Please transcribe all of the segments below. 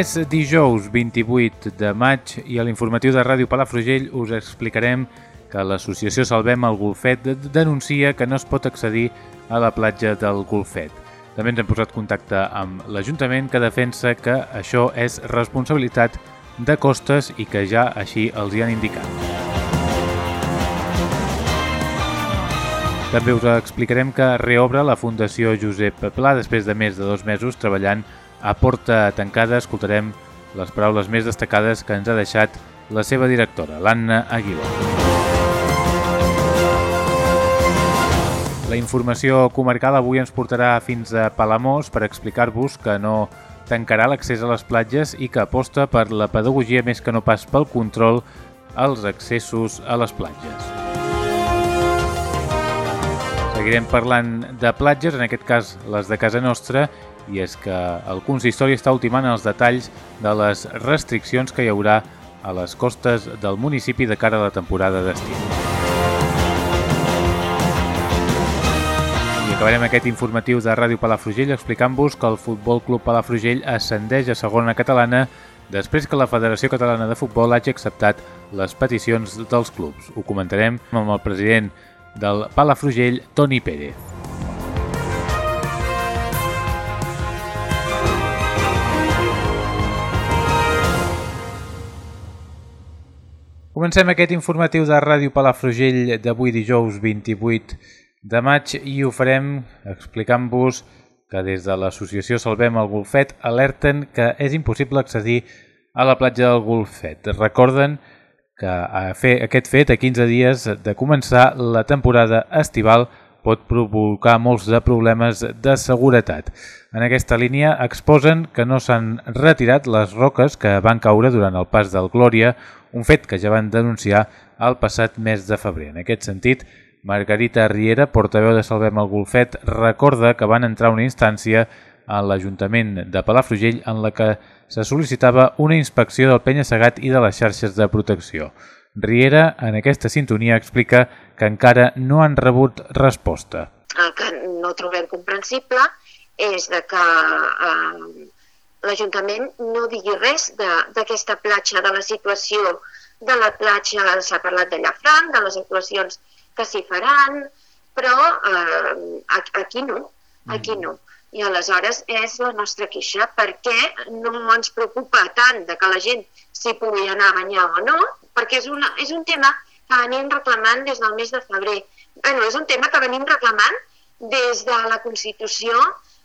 És dijous 28 de maig i a l'informatiu de Ràdio Palafrugell us explicarem que l'associació Salvem el Golfet denuncia que no es pot accedir a la platja del Golfet. També ens hem posat contacte amb l'Ajuntament que defensa que això és responsabilitat de costes i que ja així els hi han indicat. També us explicarem que reobre la Fundació Josep Pla després de més de dos mesos treballant a porta tancada escoltarem les paraules més destacades que ens ha deixat la seva directora, l'Anna Aguilar. La informació comarcal avui ens portarà fins a Palamós per explicar-vos que no tancarà l'accés a les platges i que aposta per la pedagogia més que no pas pel control als accessos a les platges. Seguirem parlant de platges, en aquest cas les de casa nostra, i és que el consistori està ultimant els detalls de les restriccions que hi haurà a les costes del municipi de cara a la temporada d'estiu. I acabarem aquest informatiu de Ràdio Palafrugell explicant-vos que el Futbol Club Palafrugell ascendeix a segona catalana després que la Federació Catalana de Futbol hagi acceptat les peticions dels clubs. Ho comentarem amb el president del Palafrugell, Toni Pérez. Comencem aquest informatiu de Ràdio Palafrugell d'avui dijous 28 de maig i ho farem explicant-vos que des de l'associació Salvem el Golfet alerten que és impossible accedir a la platja del Golfet. Recorden que a fer aquest fet a 15 dies de començar la temporada estival pot provocar molts de problemes de seguretat. En aquesta línia exposen que no s'han retirat les roques que van caure durant el pas del Glòria, un fet que ja van denunciar el passat mes de febrer. En aquest sentit, Margarita Riera, portaveu de Salvem el Golfet, recorda que van entrar una instància a l'Ajuntament de Palafrugell en la que se sol·licitava una inspecció del penya-segat i de les xarxes de protecció. Riera, en aquesta sintonia, explica que encara no han rebut resposta. El que no trobem comprensible és de que eh, l'Ajuntament no digui res d'aquesta platja, de la situació de la platja, s'ha parlat de Llafranc, de les actuacions que s'hi faran, però eh, aquí no, aquí no. I aleshores és la nostra queixa, perquè no ens preocupa tant de que la gent s'hi pugui anar a banyar o no, perquè és, una, és un tema que venim reclamant des del mes de febrer. Bueno, és un tema que venim reclamant des de la Constitució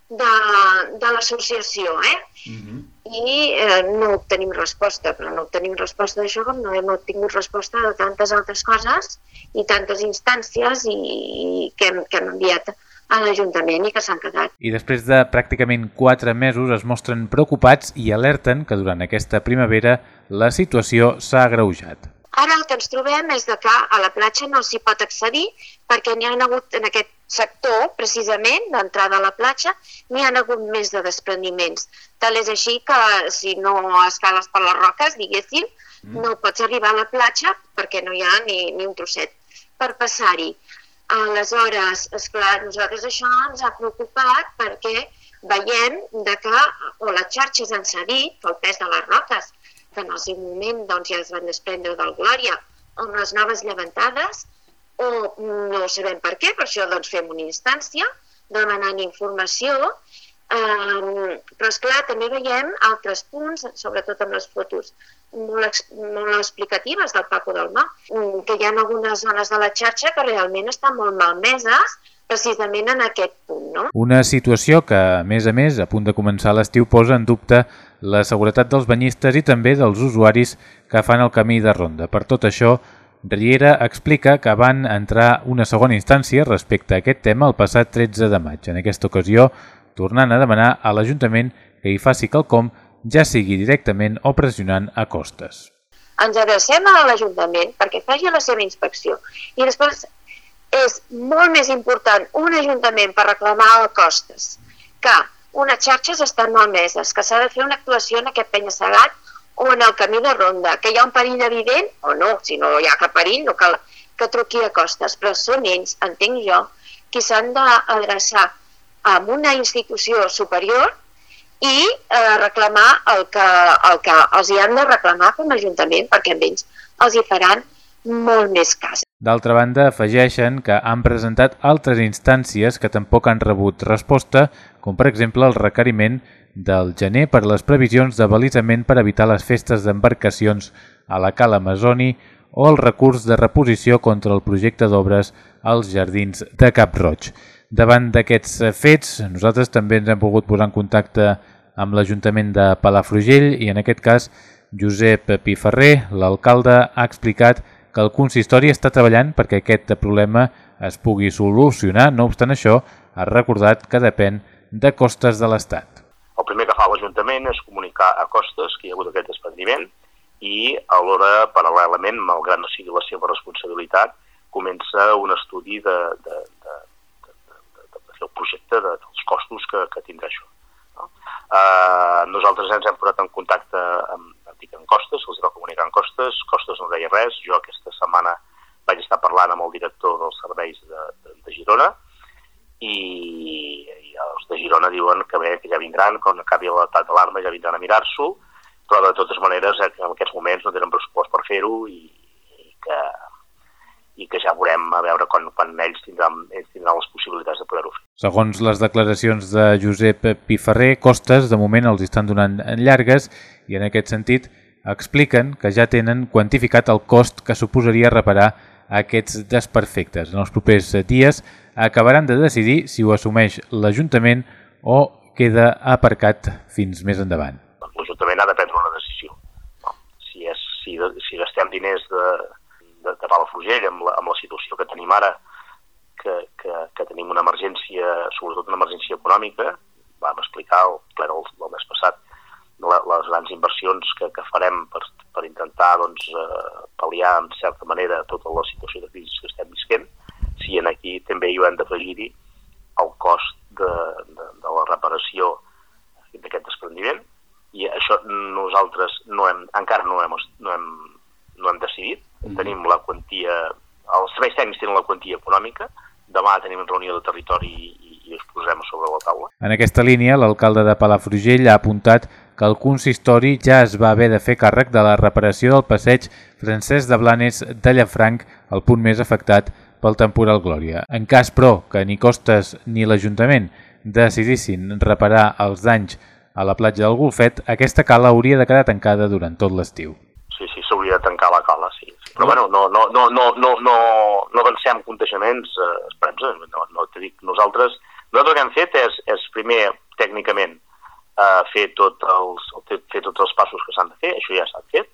de, de l'associació, eh? Uh mhm. -huh. I eh, no obtenim resposta, però no obtenim resposta d'això com no hem obtingut resposta de tantes altres coses i tantes instàncies i, i que, hem, que hem enviat a l'Ajuntament i que s'han quedat. I després de pràcticament quatre mesos es mostren preocupats i alerten que durant aquesta primavera la situació s'ha agreujat. Ara el que ens trobem és que a la platja no s'hi pot accedir perquè n'hi ha hagut en aquest sector, precisament, d'entrada a la platja, n'hi ha hagut més de despreniments. Tal és així que si no escales per les roques, diguéssim, mm. no pots arribar a la platja perquè no hi ha ni, ni un trosset per passar-hi. Aleshores, esclar, nosaltres això ens ha preocupat perquè veiem de que o les xarxes han cedit pel pes de les roques, que en el seu moment doncs, ja es van desprendre del Glòria, o amb les noves llevantades, o no sabem per què, per això doncs, fem una instància demanant informació, eh, però és clar també veiem altres punts, sobretot amb les fotos molt, molt explicatives del Paco del Mar, que hi ha algunes zones de la xarxa que realment estan molt malmeses precisament en aquest punt. No? Una situació que, a més a més, a punt de començar l'estiu, posa en dubte la seguretat dels banyistes i també dels usuaris que fan el camí de ronda. Per tot això, Riera explica que van entrar una segona instància respecte a aquest tema el passat 13 de maig. En aquesta ocasió, tornant a demanar a l'Ajuntament que hi faci quelcom, ja sigui directament o pressionant a costes. Ens adrecem a l'Ajuntament perquè faci la seva inspecció i després és molt més important un Ajuntament per reclamar a costes que unes xarxes estan malmeses, que s'ha de fer una actuació en aquest penya-segat o en el camí de ronda, que hi ha un perill evident o no, si no hi ha cap perill no cal que truqui a costes, però són ells, entenc jo, qui s'han d'adreçar a una institució superior i eh, reclamar el que, el que els hi han de reclamar com a Ajuntament, perquè amb ells els hi faran molt més cas. D'altra banda, afegeixen que han presentat altres instàncies que tampoc han rebut resposta, com per exemple el requeriment del gener per les previsions de balisament per evitar les festes d'embarcacions a la Cala Amazoni o el recurs de reposició contra el projecte d'obres als jardins de Cap Roig. Davant d'aquests fets, nosaltres també ens hem pogut posar en contacte amb l'Ajuntament de Palafrugell i en aquest cas Josep Piferrer, l'alcalde, ha explicat que el consistori està treballant perquè aquest problema es pugui solucionar. No obstant això, ha recordat que depèn de costes de l'Estat. El primer que fa l'Ajuntament és comunicar a costes que hi ha hagut aquest desprendiment i alhora, paral·lelament, malgrat no sigui la seva responsabilitat, comença un estudi de, de, de, de, de, de, de, projecte, de, dels costos que, que tindrà això. No? Uh, nosaltres ens hem posat en contacte amb, dic en Costes, els va comunicar en Costes, Costes no deia res, jo aquesta setmana vaig estar parlant amb el director dels serveis de, de, de Girona i, i els de Girona diuen que bé, que ja vindran, quan acabi l'estat d'alarma ja vindran a mirar-s'ho, però de totes maneres eh, en aquests moments no tenen pressupost per fer-ho i, i, que, i que ja veurem a veure quan, quan ells, tindran, ells tindran les possibilitats de poder-ho fer. Segons les declaracions de Josep Piferrer, Costes de moment els estan donant llargues i en aquest sentit expliquen que ja tenen quantificat el cost que suposaria reparar aquests desperfectes. En els propers dies acabaran de decidir si ho assumeix l'Ajuntament o queda aparcat fins més endavant. L'Ajuntament ha de prendre una decisió. Si, és, si, si gastem diners de, de, de Palafrugell amb la, amb la situació que tenim ara, que, que, que tenim una emergència, sobretot una emergència econòmica, vam explicar el ple del, del mes passat, les grans inversions que, que farem per, per intentar doncs, eh, pal·liar en certa manera tota la situació de crisi que estem visquent, si en aquí també hi hem d'afegir-hi el cost de, de, de la reparació d'aquest desprendiment i això nosaltres no hem, encara no hem, no hem, no hem decidit. Mm. Tenim la quantia, els serveis tècnics tenen la quantia econòmica, demà tenim reunió de territori i, i us posem sobre la taula. En aquesta línia, l'alcalde de Palafrugell ha apuntat que el consistori ja es va haver de fer càrrec de la reparació del passeig Francesc de Blanes de Llafranc, el punt més afectat pel temporal Glòria. En cas, però, que ni Costes ni l'Ajuntament decidissin reparar els danys a la platja del Golfet, aquesta cala hauria de quedar tancada durant tot l'estiu. Sí, sí, s'hauria de tancar la cala, sí. Però bueno, no, no, no, no, no, no, no avancem contagiaments, eh, esperem no, no dic, nosaltres, nosaltres el que hem fet és, és primer, tècnicament, eh, fer, tot els, fer tots els passos que s'han de fer, això ja s'ha fet,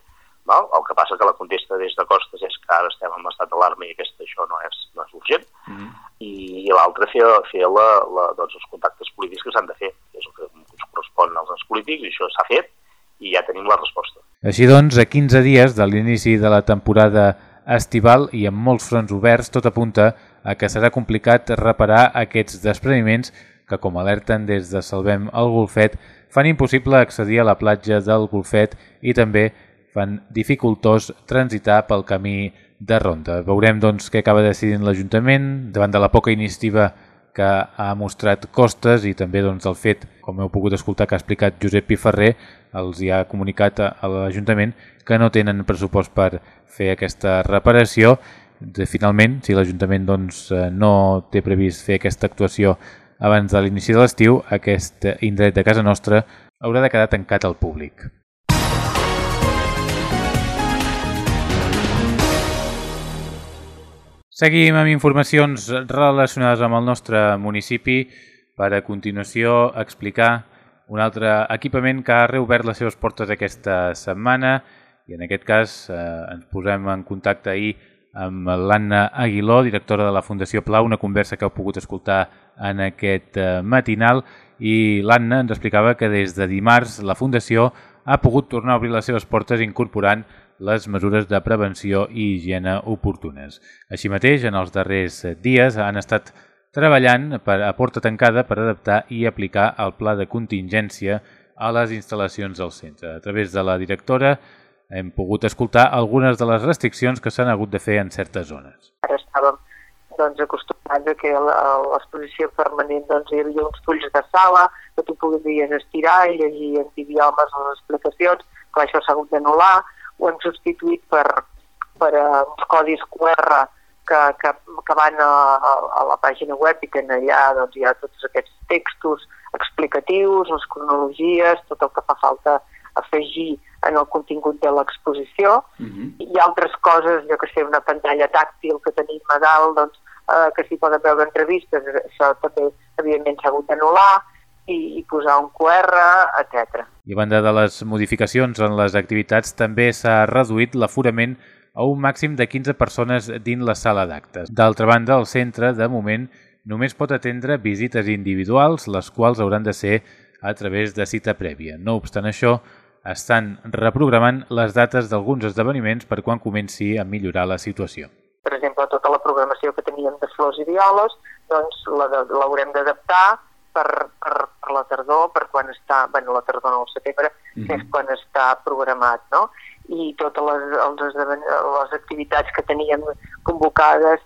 val? el que passa que la contesta des de Costes és que ara estem en estat d'alarma i aquesta, això no és, no és urgent, mm -hmm. i, i l'altre fer, fer la, la, doncs, els contactes polítics que s'han de fer, és el que ens correspon als ens polítics, i això s'ha fet, i ja tenim la resposta. Així doncs, a 15 dies de l'inici de la temporada estival i amb molts fronts oberts, tot apunta a que serà complicat reparar aquests despreniments que, com alerten des de Salvem el Golfet, fan impossible accedir a la platja del Golfet i també fan dificultós transitar pel camí de ronda. Veurem doncs, què acaba decidint l'Ajuntament davant de la poca iniciativa que ha mostrat Costes i també doncs, el fet, com heu pogut escoltar que ha explicat Josep Piferrer, els hi ha comunicat a l'Ajuntament que no tenen pressupost per fer aquesta reparació. De, finalment, si l'Ajuntament doncs, no té previst fer aquesta actuació abans de l'inici de l'estiu, aquest indret de casa nostra haurà de quedar tancat al públic. Seguim amb informacions relacionades amb el nostre municipi per a continuació explicar un altre equipament que ha reobert les seves portes aquesta setmana i en aquest cas eh, ens posem en contacte ahir amb l'Anna Aguiló, directora de la Fundació Pla, una conversa que heu pogut escoltar en aquest eh, matinal. I l'Anna ens explicava que des de dimarts la Fundació ha pogut tornar a obrir les seves portes incorporant les mesures de prevenció i higiene oportunes. Així mateix, en els darrers dies han estat treballant per, a porta tancada per adaptar i aplicar el pla de contingència a les instal·lacions del centre. A través de la directora hem pogut escoltar algunes de les restriccions que s'han hagut de fer en certes zones. Ara estàvem doncs, acostumats a que a l'exposició permanent doncs, hi havia uns fulls de sala que tu podies estirar i llegir en idiomes les explicacions, que això s'ha hagut d'anul·lar, ho hem substituït per, per uh, uns codis QR que, que, que van a, a, a la pàgina web i que allà doncs, hi ha tots aquests textos explicatius, les cronologies, tot el que fa falta afegir en el contingut de l'exposició. Uh -huh. i altres coses, jo que sé, una pantalla tàctil que tenim a dalt, doncs, eh, que s'hi poden veure entrevistes, això també evidentment s'ha hagut d'anul·lar i, i posar un QR, etc. I a banda de les modificacions en les activitats, també s'ha reduït l'aforament a un màxim de 15 persones dins la sala d'actes. D'altra banda, el centre, de moment, només pot atendre visites individuals, les quals hauran de ser a través de cita prèvia. No obstant això, estan reprogramant les dates d'alguns esdeveniments per quan comenci a millorar la situació. Per exemple, tota la programació que teníem de flors i violes doncs l'haurem d'adaptar per, per, per la tardor, per quan està, bueno, la tardor no, el setembre, mm -hmm. és quan està programat, no? I totes les, els les activitats que teníem convocades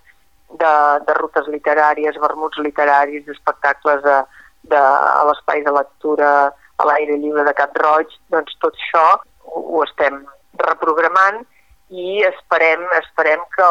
de, de rutes literàries, vermuts literaris, espectacles de, de, a l'espai de lectura a l'aire lliure de Cap Roig, doncs tot això ho estem reprogramant i esperem, esperem que,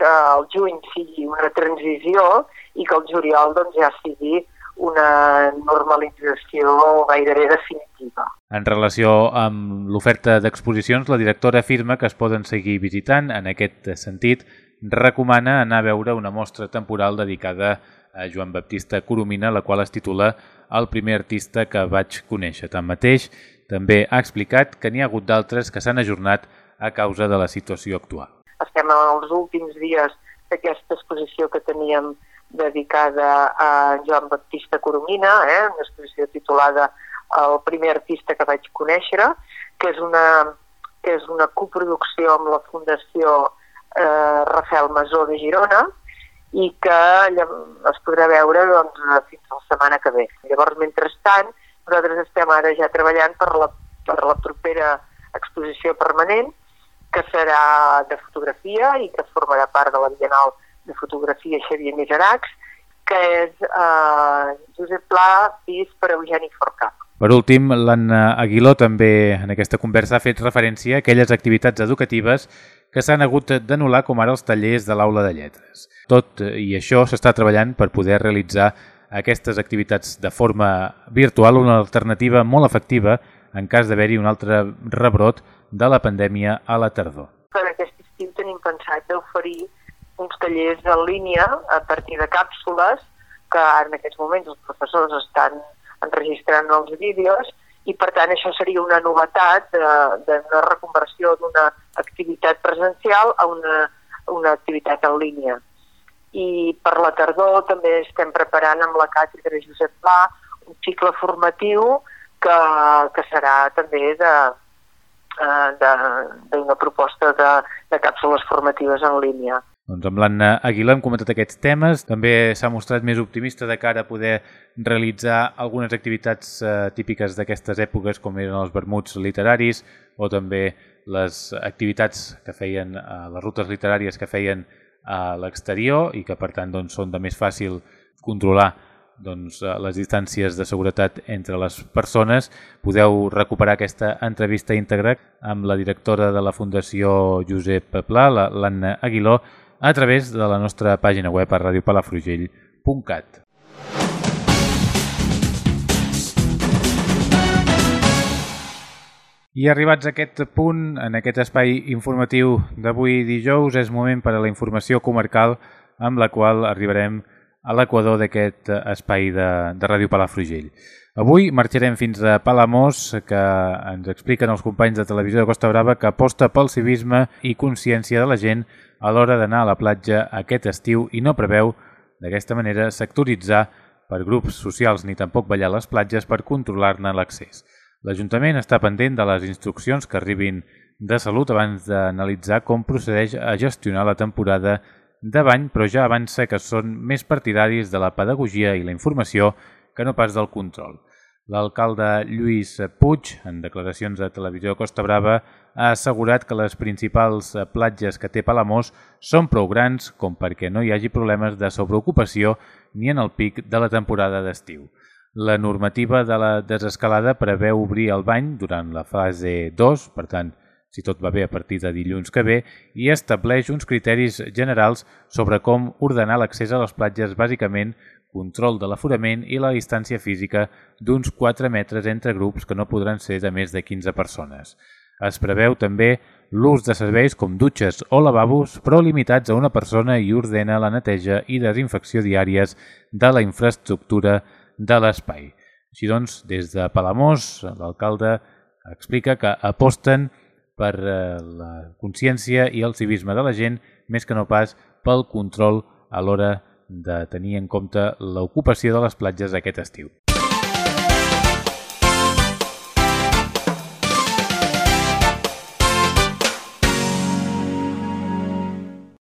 que el juny sigui una transició i que el juliol doncs, ja sigui una normalització gairebé definitiva. En relació amb l'oferta d'exposicions, la directora afirma que es poden seguir visitant. En aquest sentit, recomana anar a veure una mostra temporal dedicada a Joan Baptista Coromina, la qual es titula El primer artista que vaig conèixer. Tanmateix, també ha explicat que n'hi ha hagut d'altres que s'han ajornat a causa de la situació actual. Estem en els últims dies d'aquesta exposició que teníem dedicada a Joan Baptista Coromina, eh, una exposició titulada El primer artista que vaig conèixer, que és una, que és una coproducció amb la Fundació eh, Rafael Masó de Girona, i que es podrà veure doncs, fins a la setmana que ve. Llavors, mentrestant, nosaltres estem ara ja treballant per la, per la propera exposició permanent, que serà de fotografia i que formarà part de la Bienal de Fotografia Xavier Miseracs, que és eh, Josep Pla, pis per Eugeni Forcà. Per últim, l'Anna Aguiló també en aquesta conversa ha fet referència a aquelles activitats educatives que s'han hagut d'anul·lar com ara els tallers de l'aula de lletres. Tot i això s'està treballant per poder realitzar aquestes activitats de forma virtual, una alternativa molt efectiva en cas d'haver-hi un altre rebrot de la pandèmia a la tardor. Per aquest estiu tenim pensat d'oferir uns tallers en línia a partir de càpsules que ara en aquests moments els professors estan enregistrant els vídeos i per tant això seria una novetat de, de una reconversió d'una activitat presencial a una, una activitat en línia. I per la tardor també estem preparant amb la càtedra Josep Pla un cicle formatiu que, que serà també de, eh, d'una proposta de, de càpsules formatives en línia. Doncs amb l'Anna Aguilà hem comentat aquests temes. També s'ha mostrat més optimista de cara a poder realitzar algunes activitats eh, típiques d'aquestes èpoques, com eren els vermuts literaris o també les activitats que feien, eh, les rutes literàries que feien a l'exterior i que per tant doncs, són de més fàcil controlar doncs, eh, les distàncies de seguretat entre les persones. Podeu recuperar aquesta entrevista íntegra amb la directora de la Fundació Josep Pla, l'Anna Aguiló, a través de la nostra pàgina web a radiopalafrugell.cat. I arribats a aquest punt, en aquest espai informatiu d'avui dijous, és moment per a la informació comarcal amb la qual arribarem a l'equador d'aquest espai de, de Ràdio Palafrugell. Avui marxarem fins a Palamós, que ens expliquen els companys de televisió de Costa Brava que aposta pel civisme i consciència de la gent a l'hora d'anar a la platja aquest estiu i no preveu, d'aquesta manera, sectoritzar per grups socials ni tampoc ballar les platges per controlar-ne l'accés. L'Ajuntament està pendent de les instruccions que arribin de Salut abans d'analitzar com procedeix a gestionar la temporada de bany, però ja avança que són més partidaris de la pedagogia i la informació que no pas del control. L'alcalde Lluís Puig, en declaracions a Televisió Costa Brava, ha assegurat que les principals platges que té Palamós són prou grans com perquè no hi hagi problemes de sobreocupació ni en el pic de la temporada d'estiu. La normativa de la desescalada preveu obrir el bany durant la fase 2, per tant, si tot va bé a partir de dilluns que ve, i estableix uns criteris generals sobre com ordenar l'accés a les platges, bàsicament control de l'aforament i la distància física d'uns 4 metres entre grups que no podran ser de més de 15 persones. Es preveu també l'ús de serveis com dutxes o lavabos, però limitats a una persona i ordena la neteja i desinfecció diàries de la infraestructura de l'espai. Així doncs, des de Palamós, l'alcalde explica que aposten per eh, la consciència i el civisme de la gent, més que no pas pel control a l'hora de tenir en compte l'ocupació de les platges aquest estiu.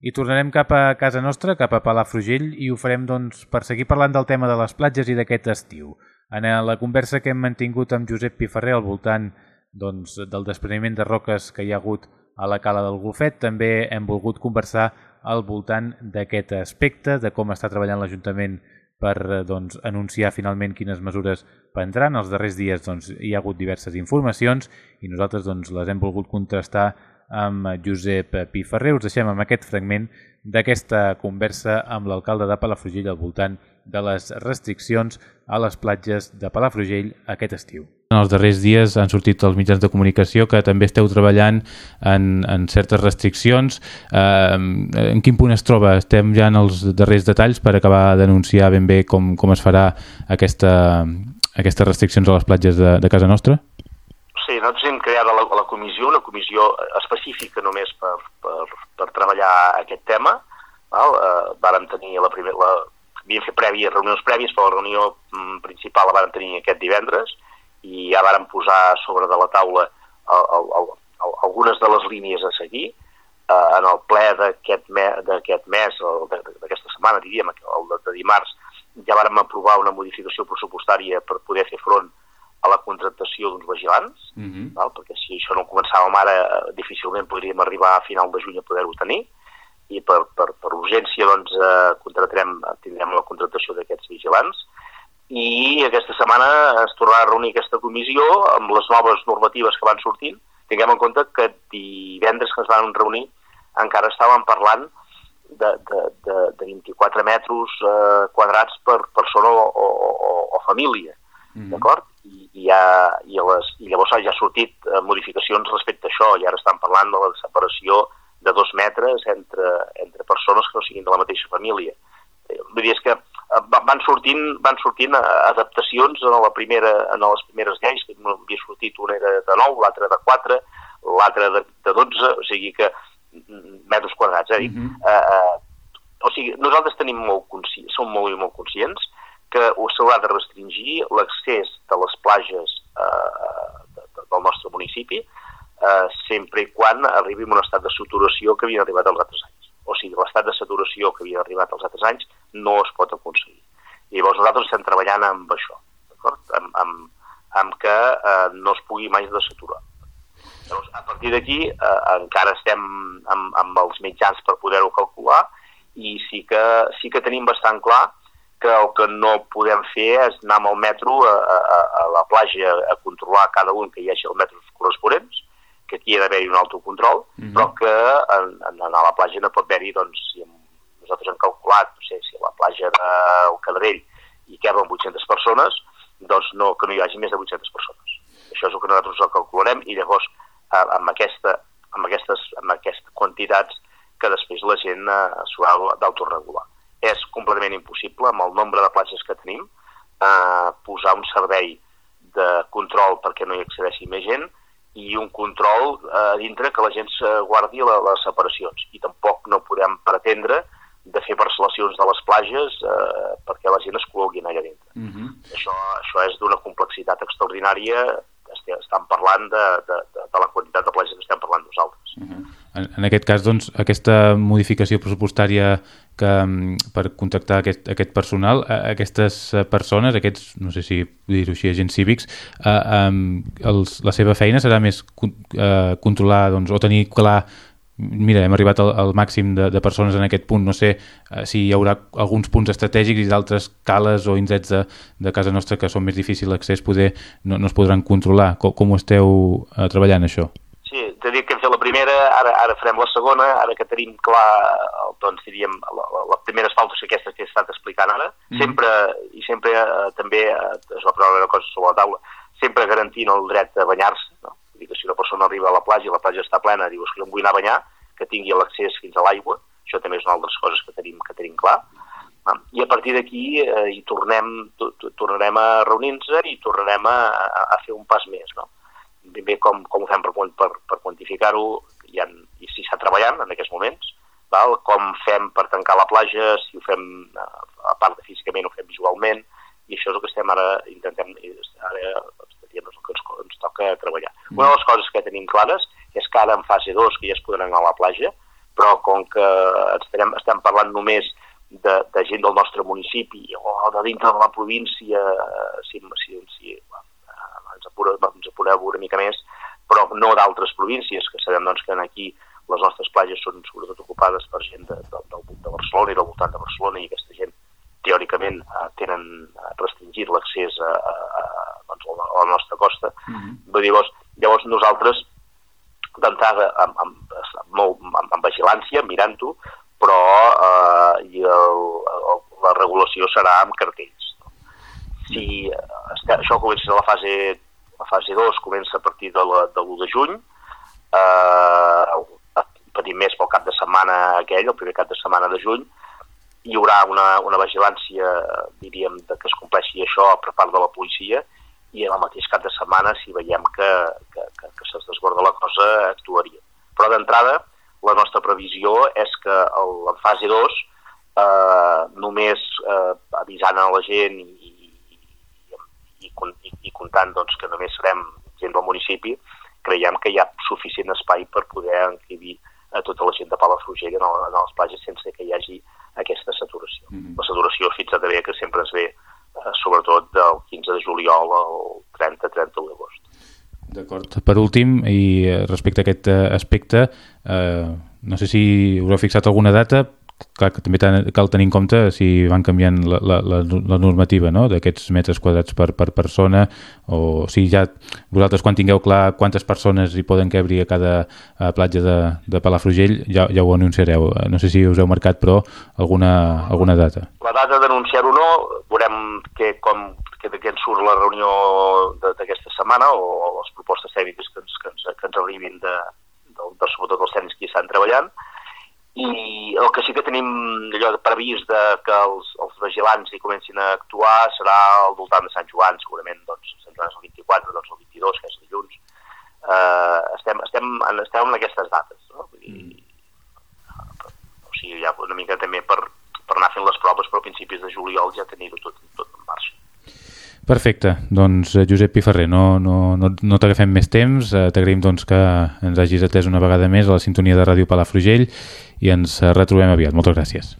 I tornarem cap a casa nostra, cap a Palafrugell, i ho farem doncs, per seguir parlant del tema de les platges i d'aquest estiu. En la conversa que hem mantingut amb Josep Piferrer al voltant doncs, del despreniment de roques que hi ha hagut a la cala del Golfet, també hem volgut conversar al voltant d'aquest aspecte, de com està treballant l'Ajuntament per doncs, anunciar finalment quines mesures prendran. Els darrers dies doncs, hi ha hagut diverses informacions i nosaltres doncs, les hem volgut contrastar amb Josep Piferrer. Us deixem amb aquest fragment d'aquesta conversa amb l'alcalde de Palafrugell al voltant de les restriccions a les platges de Palafrugell aquest estiu. En els darrers dies han sortit els mitjans de comunicació que també esteu treballant en, en certes restriccions. Eh, en quin punt es troba? Estem ja en els darrers detalls per acabar d'anunciar ben bé com, com es farà aquesta, aquestes restriccions a les platges de, de casa nostra? Sí, nosaltres hem creat la, la comissió una comissió específica només per, per, per treballar aquest tema. Val? Eh, vàrem tenir la primera... La, havíem fet prèvies, reunions prèvies, però la reunió mm, principal la vàrem tenir aquest divendres i ja vàrem posar sobre de la taula el, el, el, el, algunes de les línies a seguir. Eh, en el ple d'aquest me, mes, d'aquesta setmana, diríem, el de, de dimarts, ja vàrem aprovar una modificació pressupostària per poder fer front a la contractació d'uns vigilants, uh mhm. -huh. val? perquè si això no començàvem ara, eh, difícilment podríem arribar a final de juny a poder-ho tenir, i per, per, per urgència doncs, eh, contratarem, tindrem la contractació d'aquests vigilants, i aquesta setmana es tornarà a reunir aquesta comissió amb les noves normatives que van sortint. Tinguem en compte que divendres que es van reunir encara estàvem parlant de, de, de, de 24 metres eh, quadrats per persona o, o, o, família, mm -hmm. d'acord? i, i, ha, i, les, i llavors ja ha sortit eh, modificacions respecte a això i ara estan parlant de la separació de dos metres entre, entre persones que no siguin de la mateixa família. Vull dir, és que eh, van sortint, van sortint eh, adaptacions en, la primera, en les primeres lleis, que havia sortit una era de 9, l'altra de 4, l'altra de, de 12, o sigui que mm, metres quadrats, eh? Uh -huh. eh, eh, o sigui, nosaltres tenim molt consci... som molt i molt conscients que s'haurà de restringir l'accés de les plages eh, de, de, del nostre municipi eh, sempre i quan arribi a un estat de saturació que havia arribat els altres anys. L'estat de saturació que havia arribat els altres anys no es pot aconseguir. I llavors nosaltres estem treballant amb això, d'acord? Amb, amb, amb que eh, no es pugui mai desaturar. Llavors, a partir d'aquí eh, encara estem amb, amb els mitjans per poder-ho calcular i sí que, sí que tenim bastant clar que el que no podem fer és anar amb el metro a, a, a la platja a controlar cada un que hi hagi els metres corresponents, que aquí hi ha d'haver-hi un autocontrol, mm -hmm. però que en, en, a la platja no pot haver-hi, doncs, si nosaltres hem calculat, no sé, si a la platja del Cadrell hi queben 800 persones, doncs no, que no hi hagi més de 800 persones. Això és el que nosaltres el calcularem i llavors amb, aquesta, amb, aquestes, amb aquestes quantitats que després la gent eh, s'haurà d'autoregular és completament impossible, amb el nombre de platges que tenim, eh, posar un servei de control perquè no hi accedeixi més gent i un control eh, dintre que la gent guardi la, les separacions. I tampoc no podem pretendre de fer parcel·lacions de les plages eh, perquè la gent es col·logui allà dintre. Uh mhm. -huh. això, això és d'una complexitat extraordinària estem parlant de, de, de, de la quantitat de plages que estem parlant nosaltres. Uh. -huh. en, en aquest cas, doncs, aquesta modificació pressupostària que, mm, per contactar aquest, aquest personal, aquestes persones, aquests, no sé si dir-ho així, agents cívics, eh, um, els, la seva feina serà més eh, controlar doncs, o tenir clar mira, hem arribat al, al màxim de, de persones en aquest punt, no sé eh, si hi haurà alguns punts estratègics i d'altres cales o indrets de, de casa nostra que són més difícil l'accés, poder no, no es podran controlar. Com, com ho esteu eh, treballant, això? Sí, t'he dit que hem fet la primera, ara, ara farem la segona, ara que tenim clar, doncs diríem, la, la, la primera falta és aquesta que he estat explicant ara, mm. sempre, i sempre eh, també, eh, es va provar una cosa sobre la taula, sempre garantint el dret a banyar-se, no? Dir que si una persona arriba a la platja i la platja està plena, dius que em vull anar a banyar, que tingui l'accés fins a l'aigua, això també és una altra coses que tenim, que tenim clar. I a partir d'aquí eh, tornem, tornarem a reunir-nos i tornarem a, a, fer un pas més. No? Ben bé com, com ho fem per, per, per quantificar-ho i, si està treballant en aquests moments, val? com fem per tancar la platja, si ho fem eh, a part de físicament ho fem visualment, i això és el que estem ara intentem, ara diem, és el que ens, ens toca treballar. Mm. Una de les coses que tenim clares és que ara en fase 2 que ja es podran anar a la platja, però com que estem, estem parlant només de, de gent del nostre municipi o de dintre de la província, si, si, si ens, apura, ens apureu una mica més, però no d'altres províncies, que sabem doncs, que aquí les nostres platges són sobretot ocupades per gent de, de, de, de Barcelona i del voltant de Barcelona i aquesta gent teòricament eh, tenen restringit l'accés a, a, a, doncs, a la nostra costa. Mm -hmm. Vull dir, llavors, llavors nosaltres d'entrada amb, amb, amb, amb, amb vigilància, mirant-ho, però eh, i el, el, la regulació serà amb cartells. No? Si este, això comença a la fase, la fase 2, comença a partir de l'1 de juny, eh, patim més pel cap de setmana aquell, el primer cap de setmana de juny, hi haurà una, una vigilància, diríem, de que es compleixi això per part de la policia i en el mateix cap de setmana, si veiem que, que, que, que se'ls desborda la cosa, actuaria. Però d'entrada, la nostra previsió és que el, en fase 2, eh, només eh, avisant a la gent i, i, i, i, i comptant doncs, que només serem gent del municipi, creiem que hi ha suficient espai per poder encabir a tota la gent de Palafrugell en, el, en les platges sense que hi hagi aquesta saturació. Mm -hmm. La saturació fins a també que sempre es ve eh, sobretot del 15 de juliol al 30-31 d'agost. D'acord. Per últim, i eh, respecte a aquest eh, aspecte, eh, no sé si us heu fixat alguna data clar que també cal tenir en compte si van canviant la, la, la, la normativa no? d'aquests metres quadrats per, per persona o si ja vosaltres quan tingueu clar quantes persones hi poden cabri a cada a platja de, de Palafrugell ja, ja ho anunciareu. No sé si us heu marcat però alguna, alguna data. La data d'anunciar-ho no, veurem que, com, que, que ens surt la reunió d'aquesta setmana o les propostes tècniques que ens, que ens, que ens arribin de, de, de, sobretot els tècnics que hi estan treballant i el que sí que tenim allò previst de que els, els vigilants hi comencin a actuar serà al voltant de Sant Joan, segurament doncs, Sant Joan és el 24, doncs el 22, que és dilluns. Uh, estem, estem, en, estem en aquestes dates. No? Vull dir, mm. O sigui, ja una mica també per, per anar fent les proves, però a principis de juliol ja tenir-ho tot, tot en marxa. Perfecte, doncs eh, Josep Piferrer, no, no, no, no t'agafem més temps, eh, t'agraïm doncs, que ens hagis atès una vegada més a la sintonia de Ràdio Palafrugell i ens retrobem aviat. Moltes gràcies.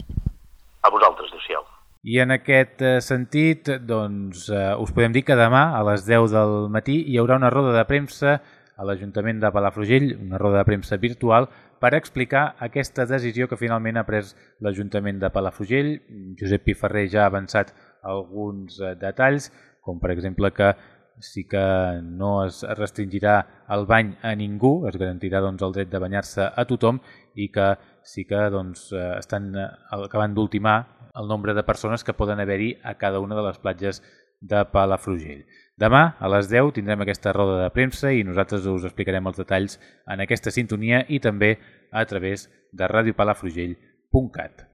A vosaltres, adéu I en aquest eh, sentit, doncs, eh, us podem dir que demà a les 10 del matí hi haurà una roda de premsa a l'Ajuntament de Palafrugell, una roda de premsa virtual, per explicar aquesta decisió que finalment ha pres l'Ajuntament de Palafrugell. Josep Piferrer ja ha avançat alguns eh, detalls, com per exemple que sí que no es restringirà el bany a ningú, es garantirà doncs, el dret de banyar-se a tothom i que sí que doncs, eh, estan eh, acabant d'ultimar el nombre de persones que poden haver-hi a cada una de les platges de Palafrugell. Demà a les 10 tindrem aquesta roda de premsa i nosaltres us explicarem els detalls en aquesta sintonia i també a través de radiopalafrugell.cat.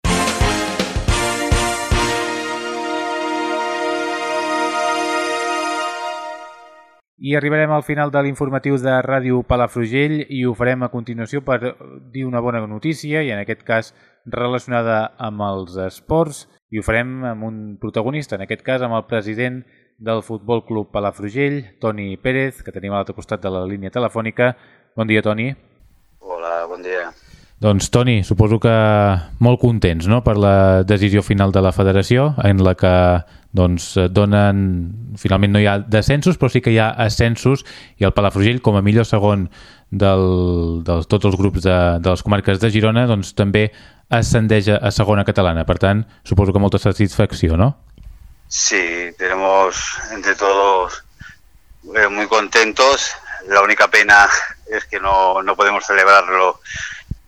I arribarem al final de l'informatiu de Ràdio Palafrugell i ho farem a continuació per dir una bona notícia i en aquest cas relacionada amb els esports i ho farem amb un protagonista, en aquest cas amb el president del Futbol Club Palafrugell, Toni Pérez, que tenim a l'altre costat de la línia telefònica. Bon dia, Toni. Hola, bon dia. Doncs, Toni, suposo que molt contents no? per la decisió final de la federació, en la que doncs, donen... Finalment no hi ha descensos, però sí que hi ha ascensos, i el Palafrugell, com a millor segon del, de tots els grups de, de les comarques de Girona, doncs també ascendeix a segona catalana. Per tant, suposo que molta satisfacció, no? Sí, tenemos entre todos eh, muy contentos. La única pena es que no, no podemos celebrarlo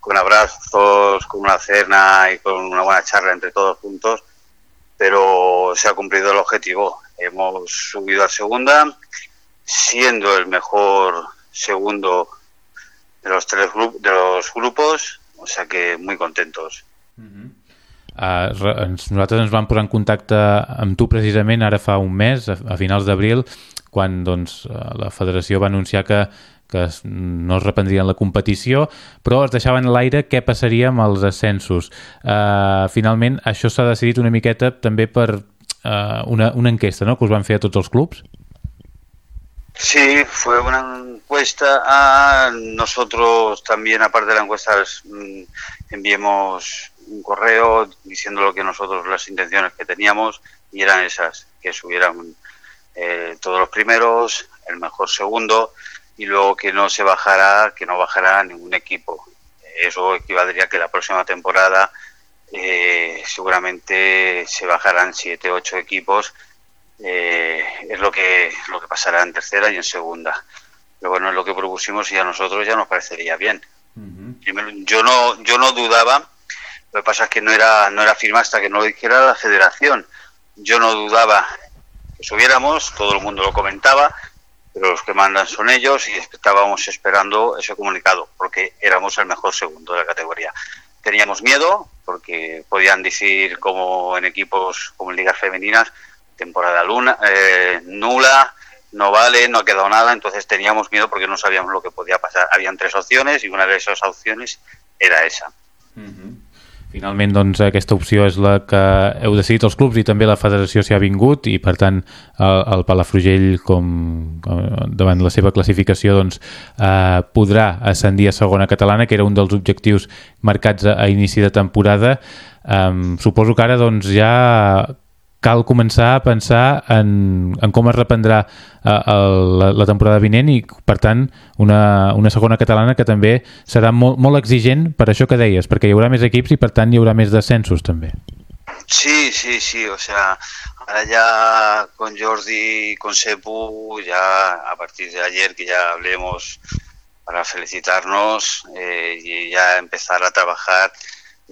con abrazos, con una cena y con una buena charla entre todos juntos, pero se ha cumplido el objetivo. Hemos subido a segunda, siendo el mejor segundo de los tres de los grupos, o sea que muy contentos. Uh -huh. Uh, nosaltres ens vam posar en contacte amb tu precisament ara fa un mes, a, a finals d'abril, quan doncs, la federació va anunciar que, que no es reprendrien la competició, però es deixaven a l'aire què passaria amb els ascensos. Uh, finalment, això s'ha decidit una miqueta també per uh, una, una enquesta no? que us van fer a tots els clubs? Sí, fue una encuesta. A nosotros también, aparte de la encuesta, mm, enviamos un correo diciendo lo que nosotros las intenciones que teníamos y eran esas, que subieran eh, todos los primeros, el mejor segundo y luego que no se bajara, que no bajara ningún equipo. Eso equivaldría a que la próxima temporada eh, seguramente se bajarán siete, ocho equipos. Eh, es lo que lo que pasará en tercera y en segunda. Pero bueno, es lo que propusimos y a nosotros ya nos parecería bien. Yo no yo no dudaba lo que pasa es que no era, no era firme hasta que no lo dijera la federación. Yo no dudaba que subiéramos, todo el mundo lo comentaba, pero los que mandan son ellos y estábamos esperando ese comunicado porque éramos el mejor segundo de la categoría. Teníamos miedo porque podían decir como en equipos como en ligas femeninas, temporada luna, eh, nula, no vale, no ha quedado nada, entonces teníamos miedo porque no sabíamos lo que podía pasar. Habían tres opciones y una de esas opciones era esa. Finalment, doncs, aquesta opció és la que heu decidit els clubs i també la federació s'hi ha vingut i, per tant, el, el Palafrugell, com, davant la seva classificació, doncs, eh, podrà ascendir a segona catalana, que era un dels objectius marcats a, a inici de temporada. Um, suposo que ara doncs, ja cal començar a pensar en, en com es reprendrà eh, el, la, la temporada vinent i, per tant, una, una segona catalana que també serà molt, molt exigent per això que deies, perquè hi haurà més equips i, per tant, hi haurà més descensos també. Sí, sí, sí, o sea, ahora ya con Jordi y con Sepu, ya a partir de ayer que ya hablemos para felicitarnos eh, y ya empezar a trabajar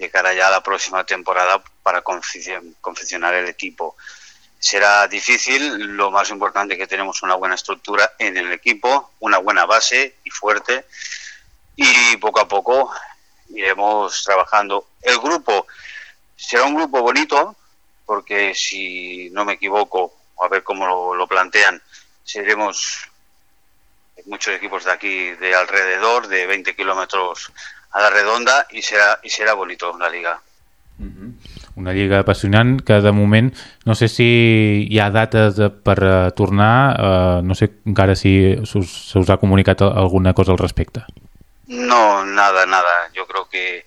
de cara ya a la próxima temporada para confeccionar el equipo. Será difícil, lo más importante es que tenemos una buena estructura en el equipo, una buena base y fuerte, y poco a poco iremos trabajando. El grupo será un grupo bonito, porque si no me equivoco, a ver cómo lo, lo plantean, seremos muchos equipos de aquí de alrededor, de 20 kilómetros a la redonda i serà, i serà bonito la Liga. Uh -huh. Una lliga apassionant que de moment no sé si hi ha dates per uh, tornar, uh, no sé encara si se us ha comunicat alguna cosa al respecte. No, nada, nada. Yo creo que,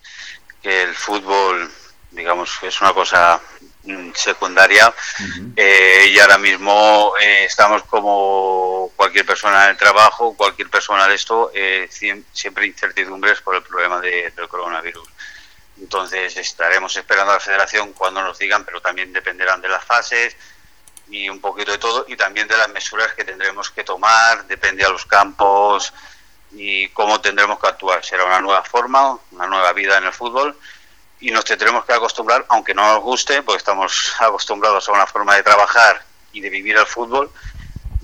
que el fútbol, digamos, es una cosa secundaria uh -huh. eh, y ahora mismo eh, estamos como cualquier persona en el trabajo, cualquier persona de esto, eh, siempre incertidumbres por el problema de, del coronavirus. Entonces estaremos esperando a la federación cuando nos digan, pero también dependerán de las fases y un poquito de todo y también de las mesuras que tendremos que tomar, depende a los campos y cómo tendremos que actuar. Será una nueva forma, una nueva vida en el fútbol y nos tendremos que acostumbrar, aunque no nos guste, porque estamos acostumbrados a una forma de trabajar y de vivir el fútbol,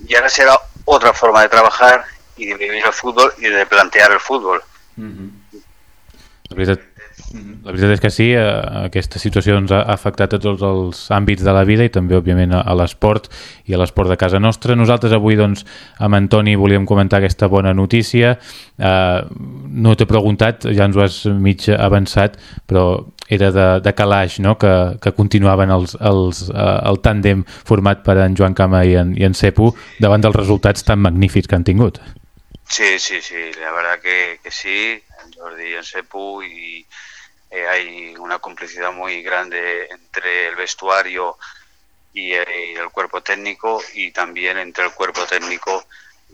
y ahora será otra forma de trabajar y de vivir el fútbol y de plantear el fútbol. Mm -hmm. La veritat és que sí, eh, aquesta situació ens ha afectat a tots els àmbits de la vida i també, òbviament, a l'esport i a l'esport de casa nostra. Nosaltres avui, doncs, amb Antoni volíem comentar aquesta bona notícia. Eh, no t'he preguntat, ja ens ho has mig avançat, però era de, de calaix, no?, que, que continuaven els, els, eh, el tàndem format per en Joan Cama i en, i en Cepo davant dels resultats tan magnífics que han tingut. Sí, sí, sí, la verdad que, que sí, en Jordi y en Sepu y eh, hay una complicidad muy grande entre el vestuario y el, y el, cuerpo técnico y también entre el cuerpo técnico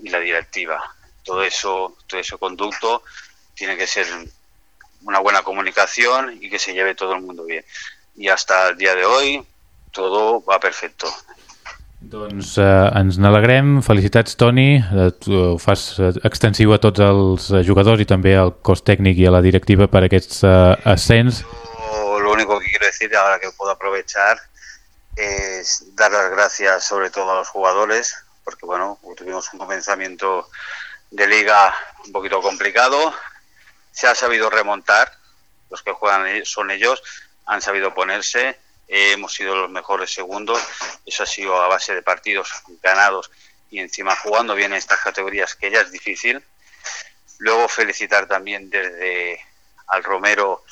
y la directiva. Todo eso, todo ese conducto tiene que ser una buena comunicación y que se lleve todo el mundo bien. Y hasta el día de hoy todo va perfecto. Doncs eh, ens n'alegrem. Felicitats, Toni. Eh, ho fas extensiu a tots els jugadors i també al cos tècnic i a la directiva per aquests eh, ascens. Lo único que quiero decir ahora que puedo aprovechar es dar las gracias sobre todo a los jugadores, porque bueno, tuvimos un comenzamiento de liga un poquito complicado, se ha sabido remontar, los que juegan son ellos, han sabido ponerse, eh, hemos sido los mejores segundos, eso ha sido a base de partidos ganados y encima jugando bien en estas categorías que ya es difícil. Luego felicitar también desde al Romero,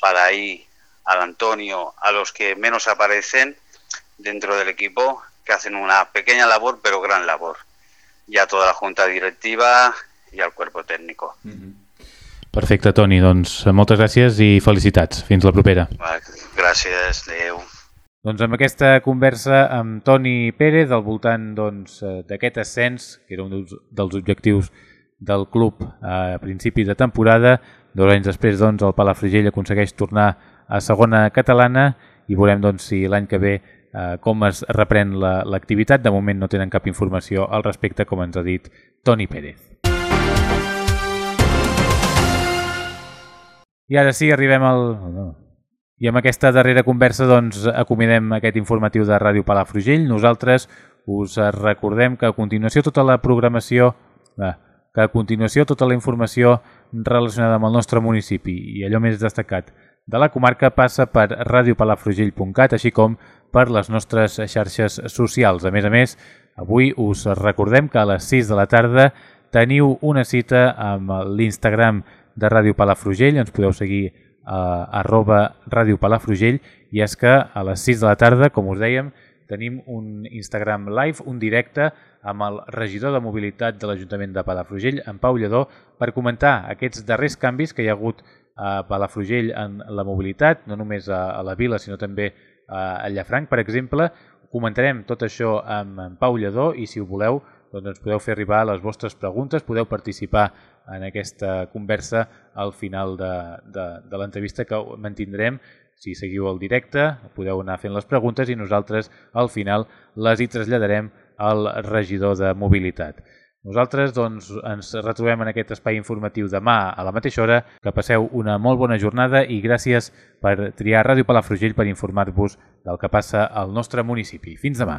para ahí, al Antonio, a los que menos aparecen dentro del equipo, que hacen una pequeña labor pero gran labor. Y a toda la junta directiva i al cuerpo técnico. Mm -hmm. Perfecte, Toni. Doncs moltes gràcies i felicitats. Fins la propera. Gràcies, adeu. Doncs amb aquesta conversa amb Toni Pérez al voltant doncs, d'aquest doncs, ascens, que era un dels objectius del club a principi de temporada, dos anys després doncs, el Palafrugell aconsegueix tornar a segona catalana i veurem doncs, si l'any que ve eh, com es reprèn l'activitat. La, de moment no tenen cap informació al respecte, com ens ha dit Toni Pérez. I ara sí, arribem al... I amb aquesta darrera conversa doncs, acomiadem aquest informatiu de Ràdio Palafrugell. Nosaltres us recordem que a continuació tota la programació, que a continuació tota la informació relacionada amb el nostre municipi i allò més destacat de la comarca passa per radiopalafrugell.cat, així com per les nostres xarxes socials. A més a més, avui us recordem que a les 6 de la tarda teniu una cita amb l'Instagram de Ràdio Palafrugell, ens podeu seguir arroba Ràdio Palafrugell i és que a les 6 de la tarda, com us dèiem, tenim un Instagram live, un directe amb el regidor de mobilitat de l'Ajuntament de Palafrugell, en Pau Lledó, per comentar aquests darrers canvis que hi ha hagut a Palafrugell en la mobilitat, no només a, la vila, sinó també a Llafranc, per exemple. Comentarem tot això amb en Pau Lledó i si ho voleu doncs podeu fer arribar les vostres preguntes, podeu participar en aquesta conversa al final de, de, de l'entrevista que mantindrem. Si seguiu el directe, podeu anar fent les preguntes i nosaltres al final les hi traslladarem al regidor de mobilitat. Nosaltres doncs, ens retrobem en aquest espai informatiu demà a la mateixa hora. Que passeu una molt bona jornada i gràcies per triar Ràdio Palafrugell per informar-vos del que passa al nostre municipi. Fins demà.